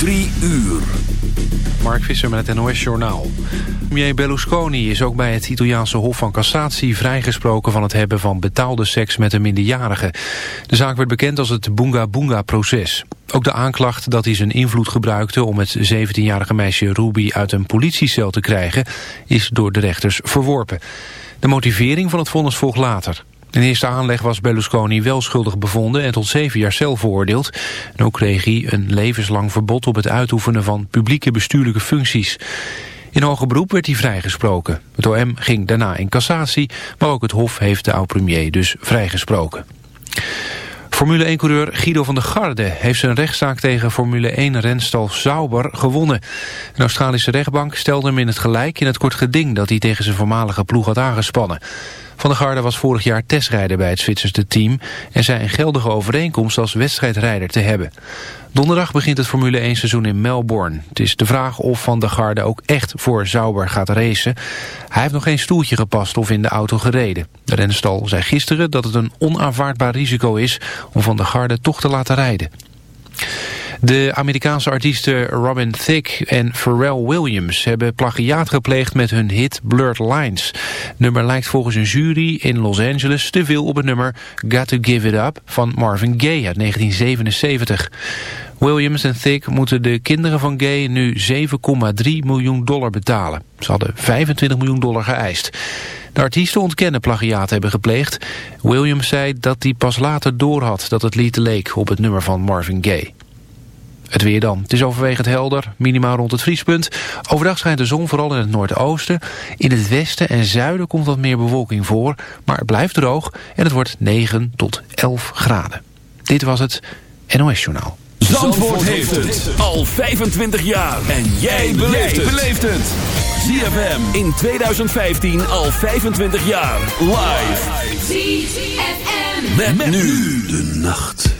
Drie uur. Mark Visser met het NOS Journaal. Premier Berlusconi is ook bij het Italiaanse Hof van Cassatie vrijgesproken van het hebben van betaalde seks met een minderjarige. De zaak werd bekend als het Bunga Bunga-proces. Ook de aanklacht dat hij zijn invloed gebruikte om het 17-jarige meisje Ruby uit een politiecel te krijgen, is door de rechters verworpen. De motivering van het vonnis volgt later. In eerste aanleg was Berlusconi wel schuldig bevonden en tot zeven jaar cel veroordeeld. En ook kreeg hij een levenslang verbod op het uitoefenen van publieke bestuurlijke functies. In hoger beroep werd hij vrijgesproken. Het OM ging daarna in cassatie, maar ook het Hof heeft de oud-premier dus vrijgesproken. Formule 1-coureur Guido van der Garde heeft zijn rechtszaak tegen Formule 1-renstal Sauber gewonnen. Een Australische rechtbank stelde hem in het gelijk in het kort geding dat hij tegen zijn voormalige ploeg had aangespannen. Van der Garde was vorig jaar testrijder bij het Zwitserse team... en zei een geldige overeenkomst als wedstrijdrijder te hebben. Donderdag begint het Formule 1 seizoen in Melbourne. Het is de vraag of Van der Garde ook echt voor Sauber gaat racen. Hij heeft nog geen stoeltje gepast of in de auto gereden. De renstal zei gisteren dat het een onaanvaardbaar risico is... om Van der Garde toch te laten rijden. De Amerikaanse artiesten Robin Thicke en Pharrell Williams hebben plagiaat gepleegd met hun hit Blurred Lines. Het nummer lijkt volgens een jury in Los Angeles te veel op het nummer Got to Give It Up van Marvin Gaye uit 1977. Williams en Thicke moeten de kinderen van Gaye nu 7,3 miljoen dollar betalen. Ze hadden 25 miljoen dollar geëist. De artiesten ontkennen plagiaat hebben gepleegd. Williams zei dat hij pas later doorhad dat het lied leek op het nummer van Marvin Gaye. Het weer dan. Het is overwegend helder, minimaal rond het vriespunt. Overdag schijnt de zon vooral in het noordoosten. In het westen en zuiden komt wat meer bewolking voor. Maar het blijft droog en het wordt 9 tot 11 graden. Dit was het NOS Journaal. Zandvoort, heeft het al 25 jaar. En jij beleeft het. ZFM in 2015 al 25 jaar. Live. ZFM. met nu de nacht.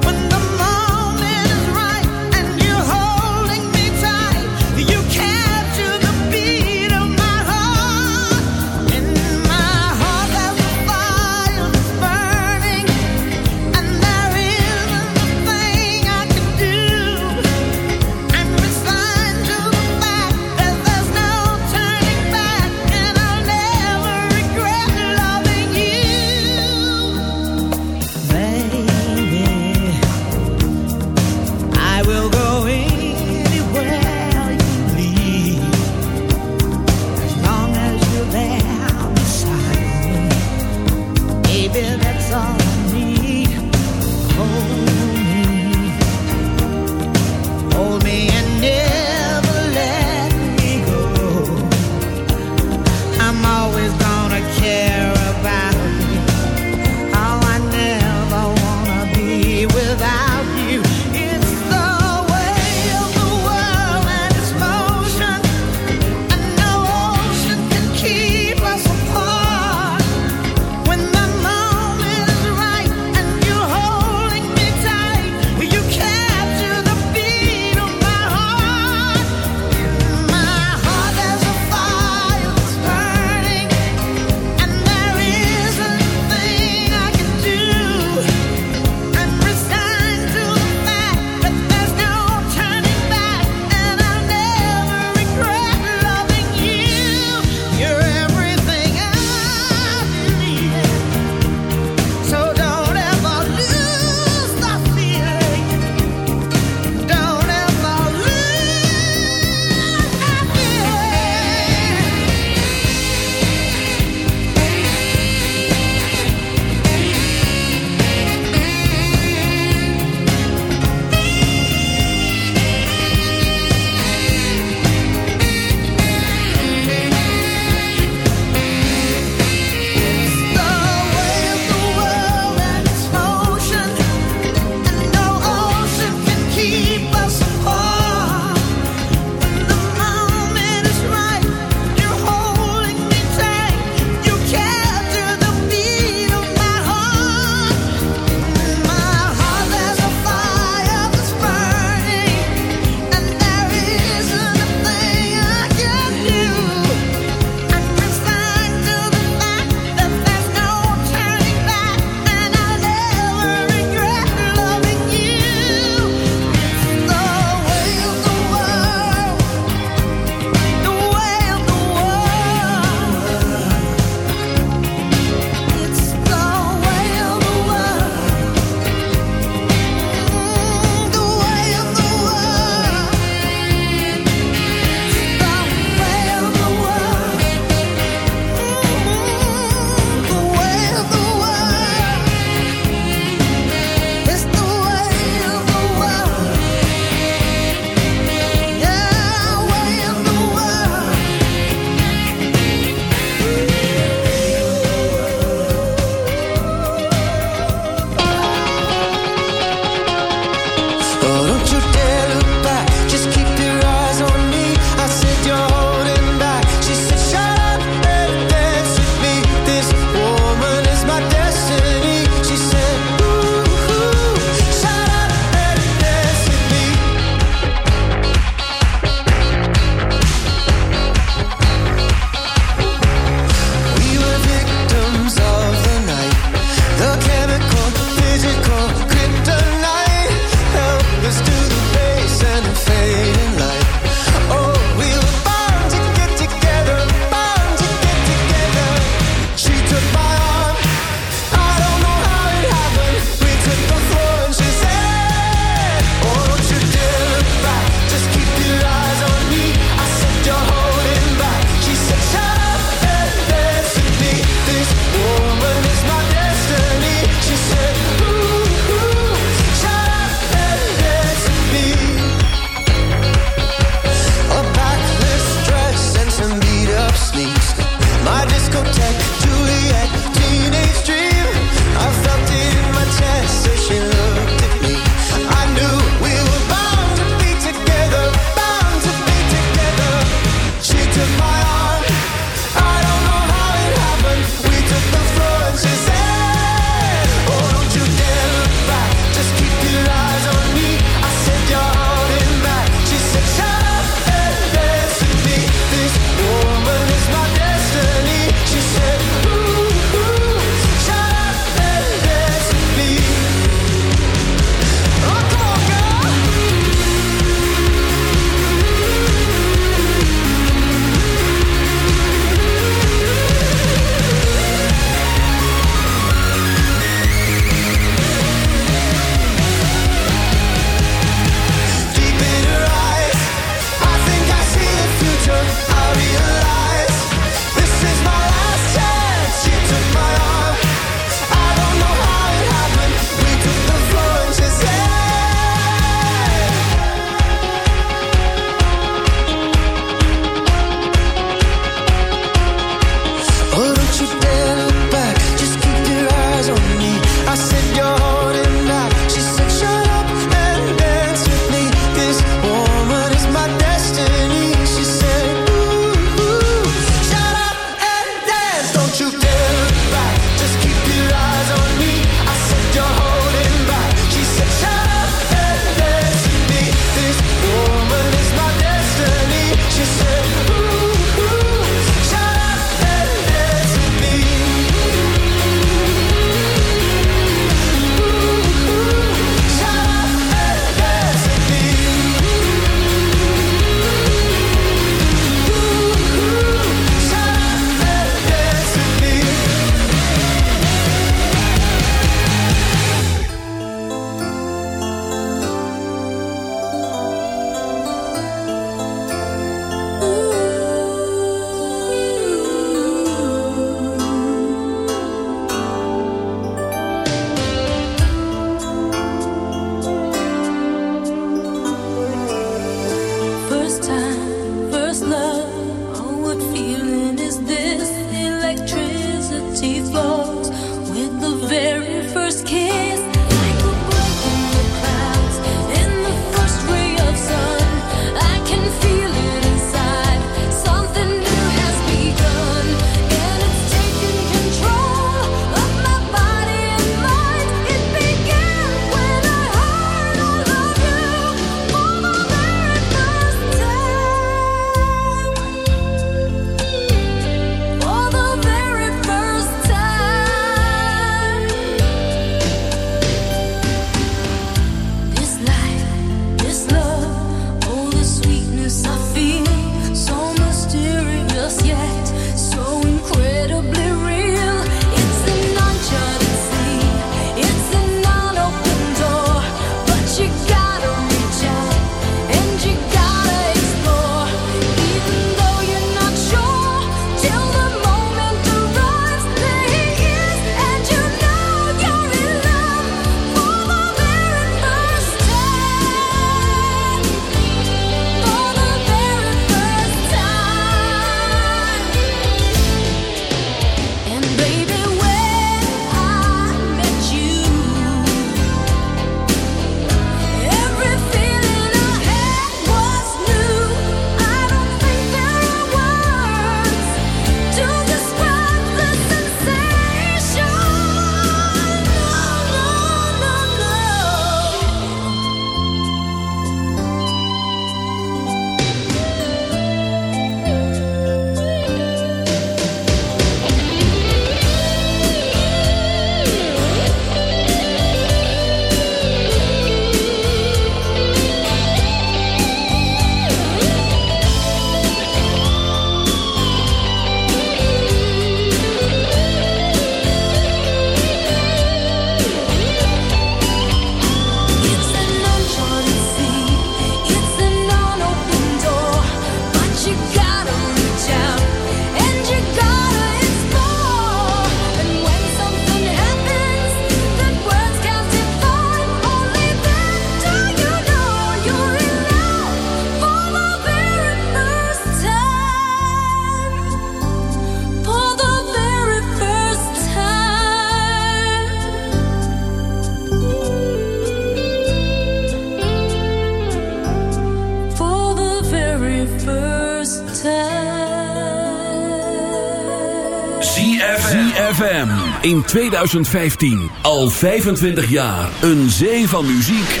in 2015. Al 25 jaar. Een zee van muziek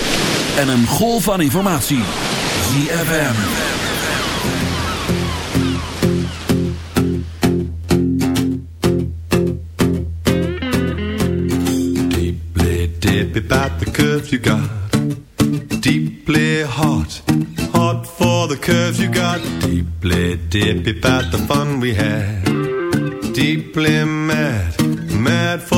en een golf van informatie. ZFM. Deeply dip about the curve you got. Deeply hot. Hot for the curve you got. Deeply dip about the fun we had. Deeply mad. That fun.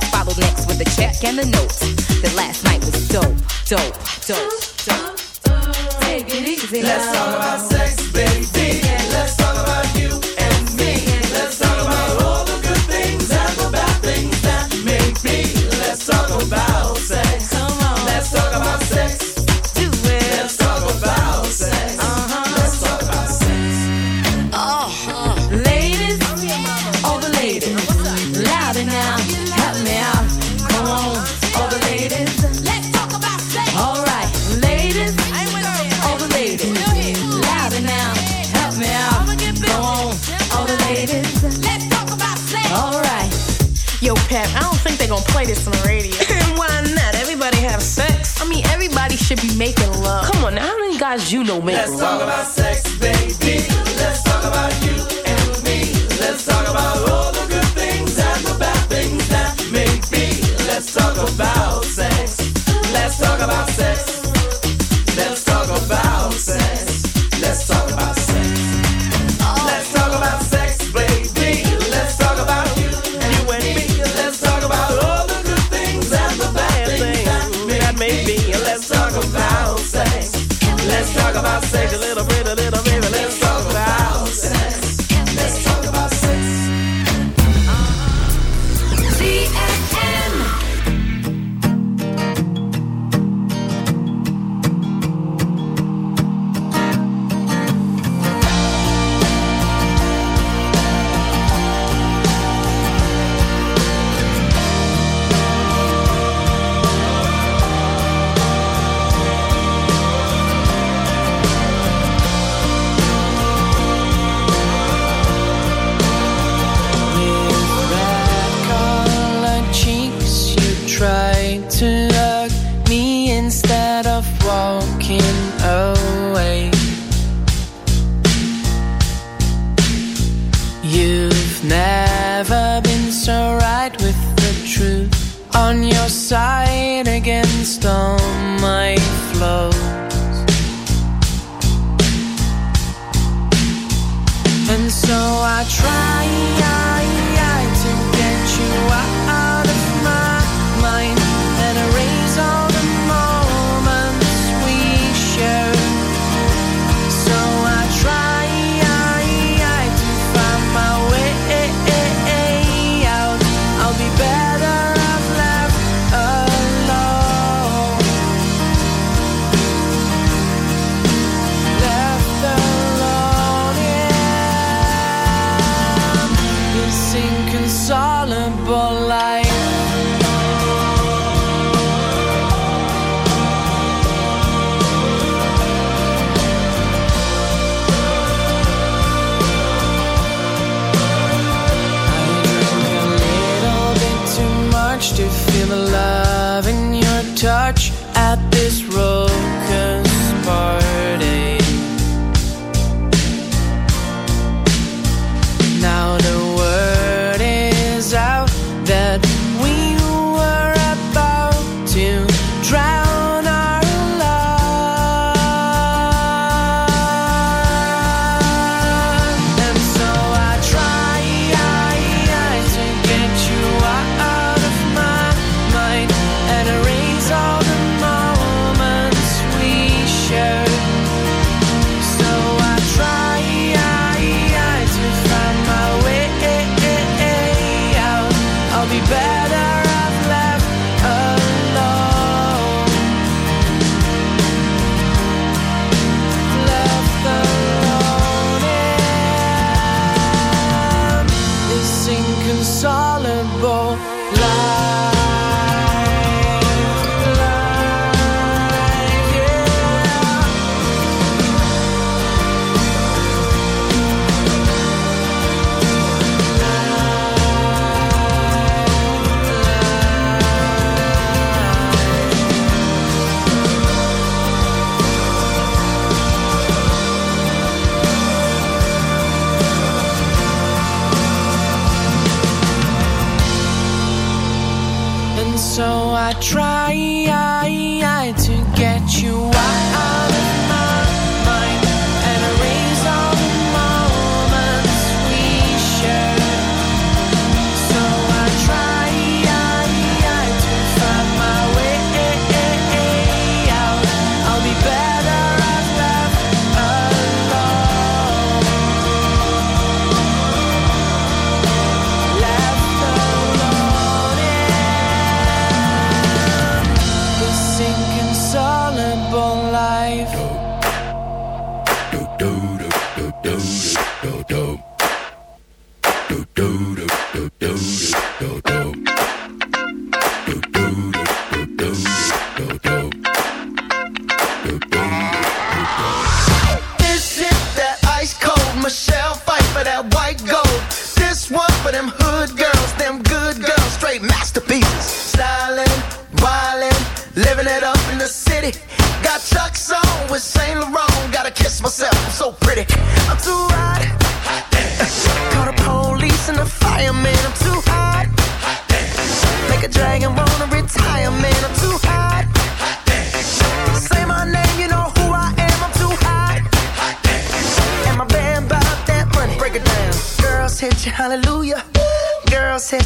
snuggled next with the check and the note. That last night was dope, dope, dope, dope. Take it easy. Let's talk about sex. you know make. Let's talk about sex.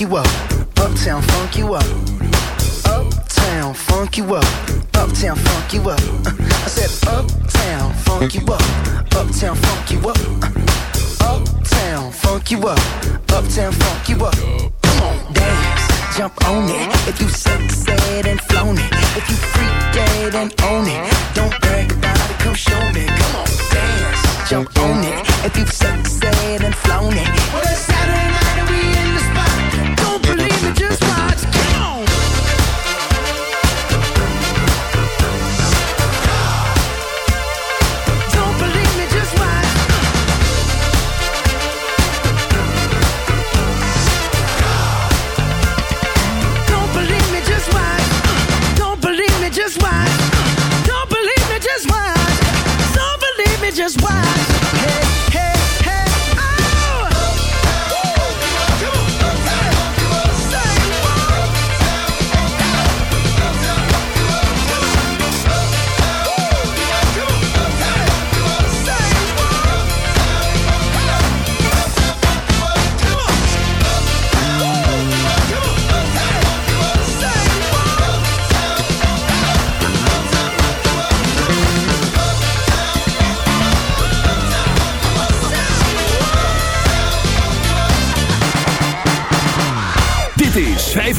you up. Uptown funk you up. Uptown funk you up. Uptown funk you up. Uh, I said uptown funk you up. Uptown funk you up. Uh, uptown funk you up. Uptown funk you up. Come on, dance, jump on it. If you suck, said and flown it. If you freak dead and own it.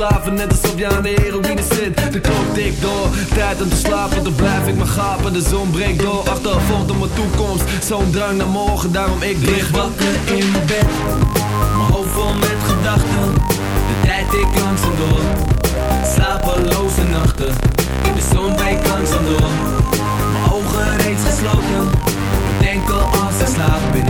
Verslaven, net alsof je aan de heroïne zit. De klok tikt door, tijd om te slapen Dan blijf ik maar gapen, de zon breekt door Achtervolgd op mijn toekomst, zo'n drang naar morgen Daarom ik lig wakker in mijn bed. Mijn hoofd vol met gedachten. De tijd ik langzaam door. Slapeloze nachten. In de zon breekt langzaam door. Mijn ogen reeds gesloten. Bedenken als ik slaap Ben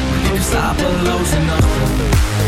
ik slapeloze nachten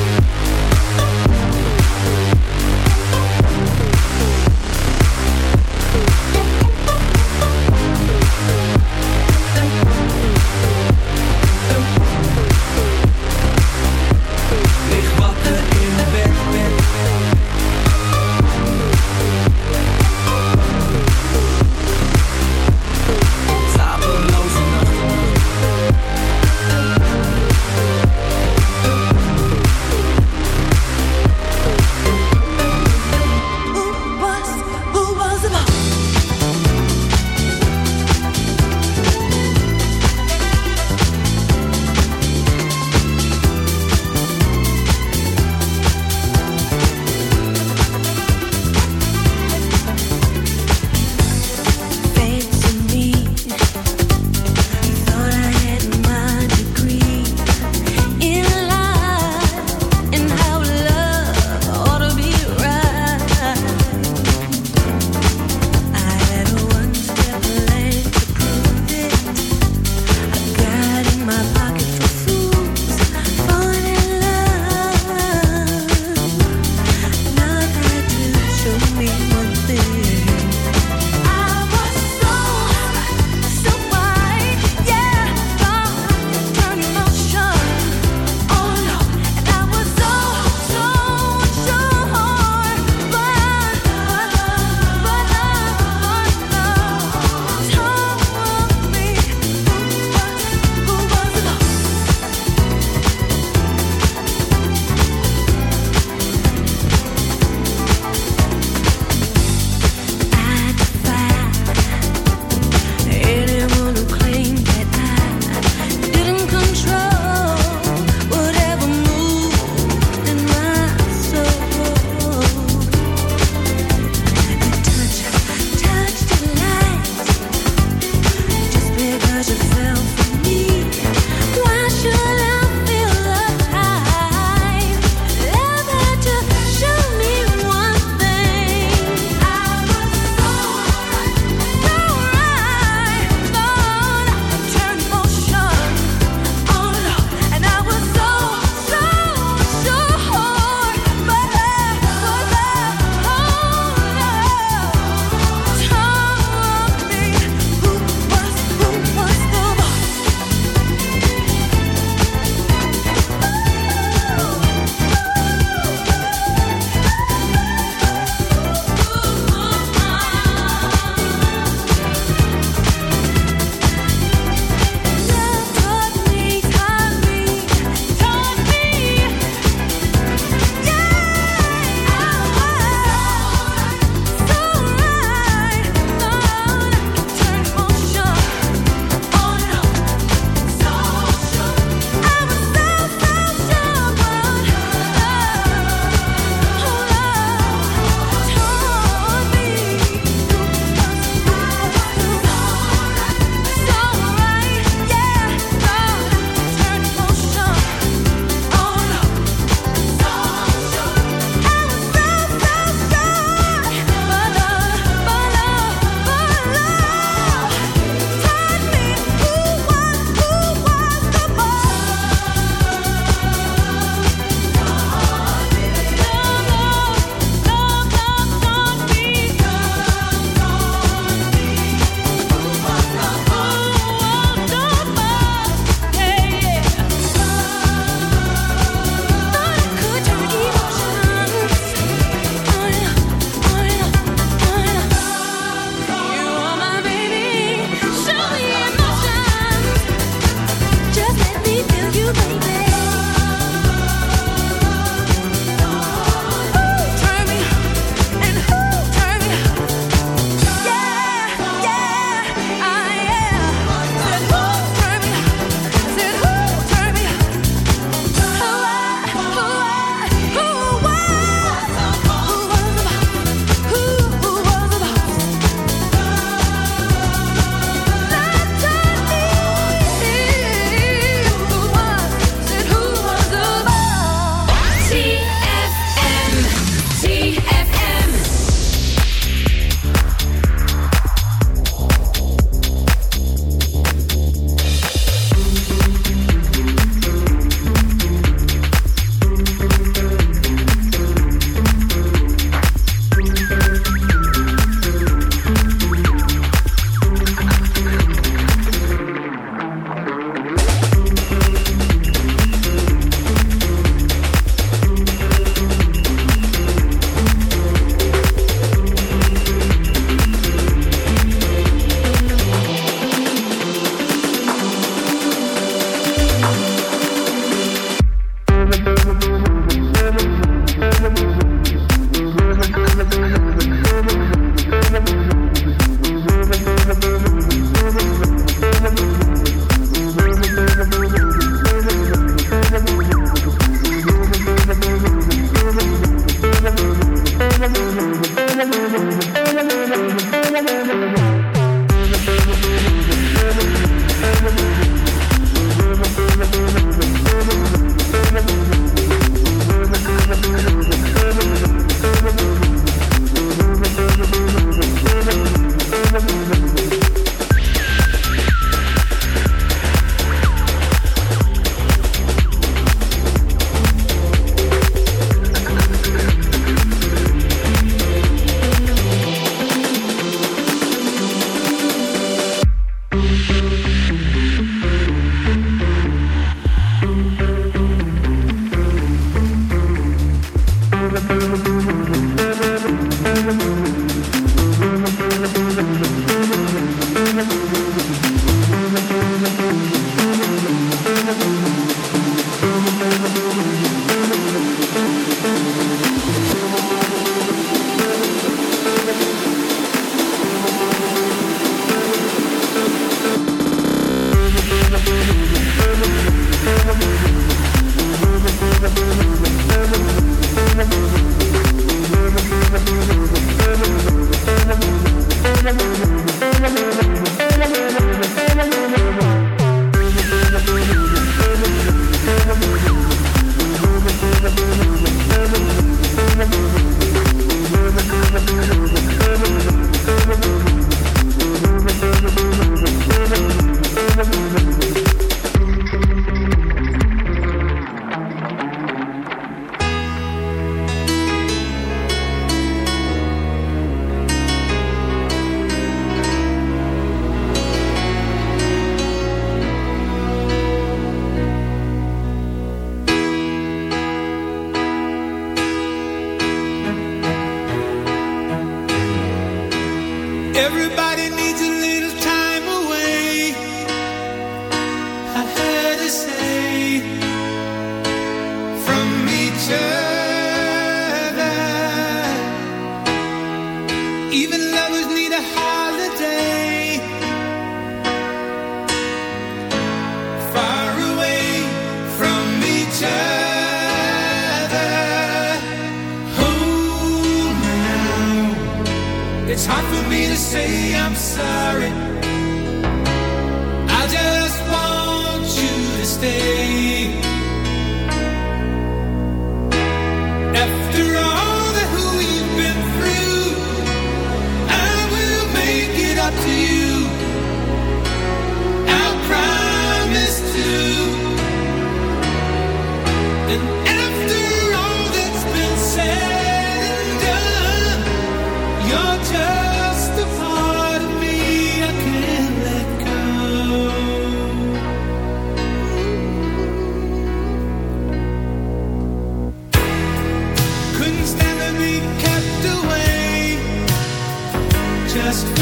you.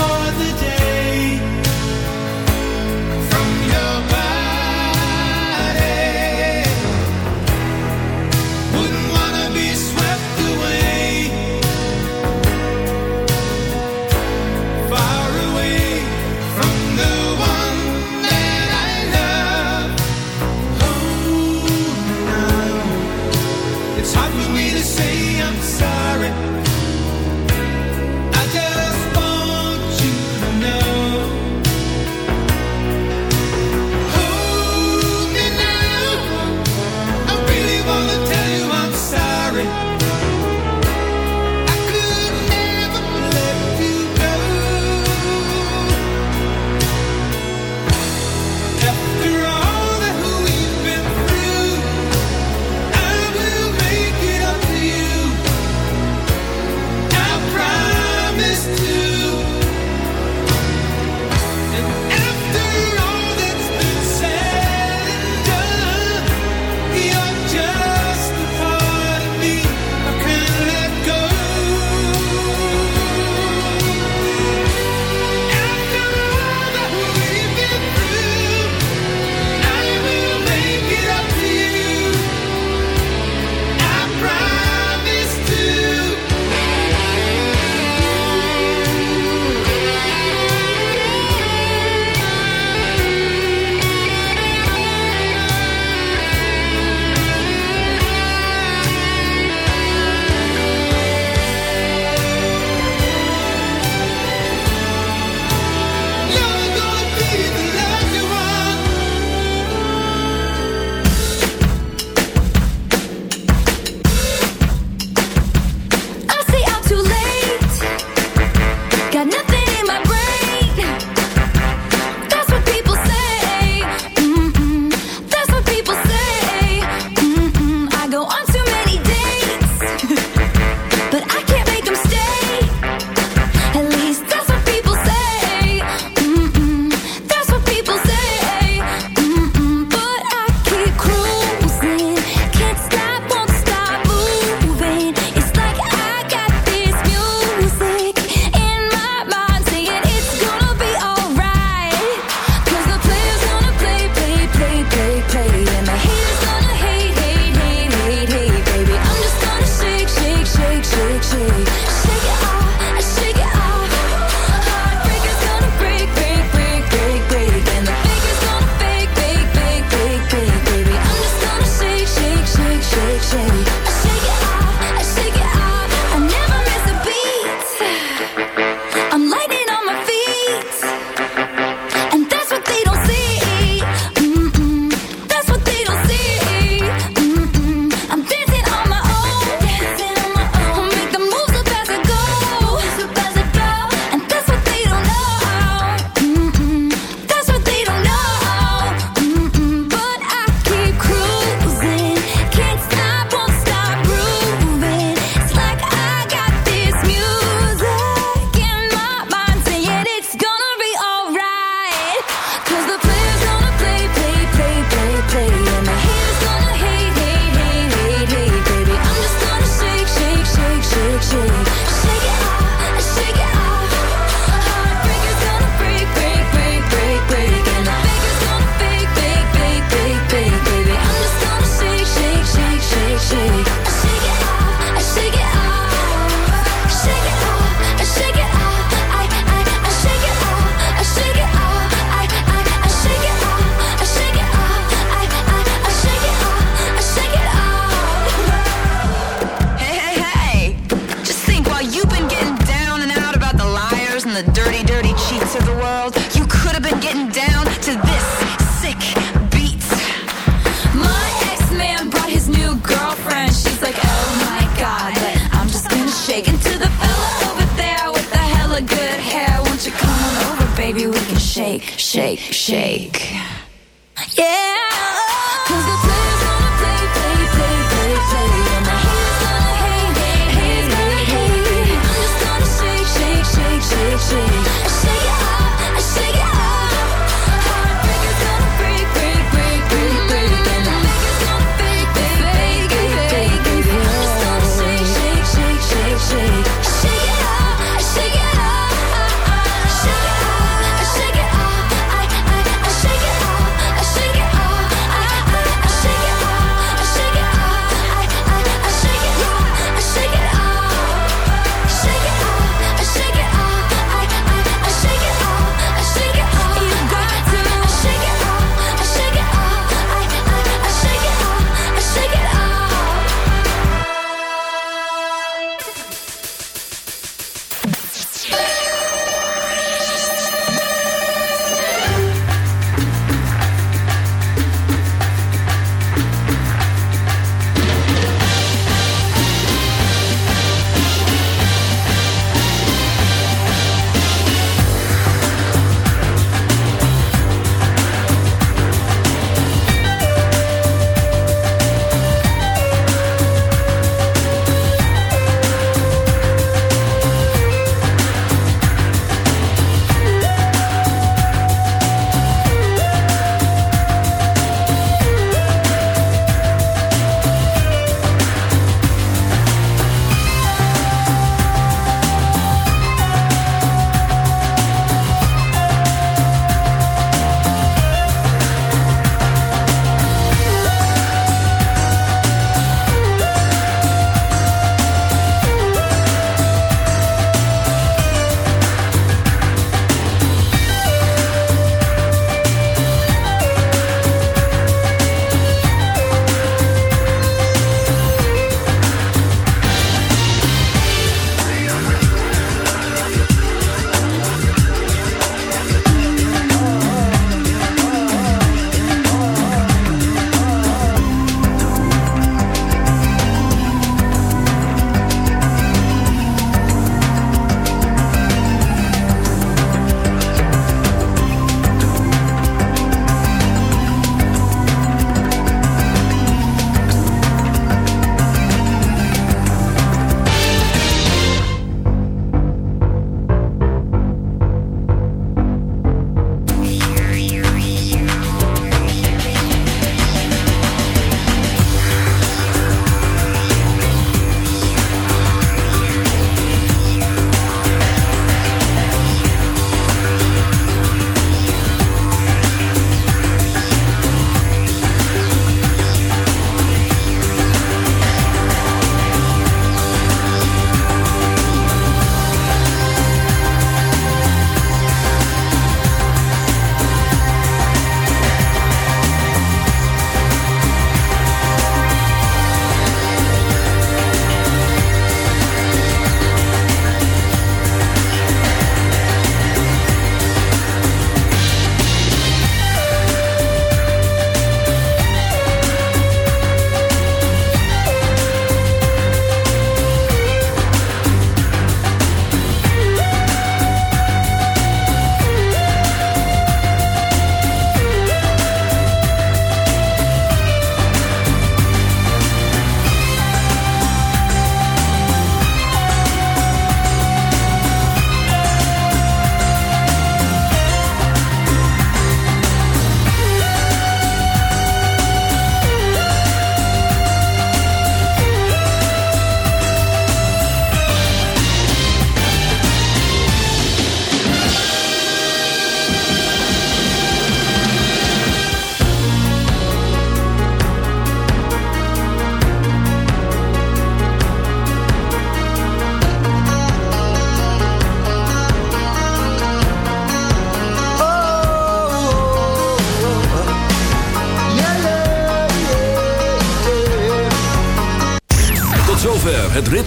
For the day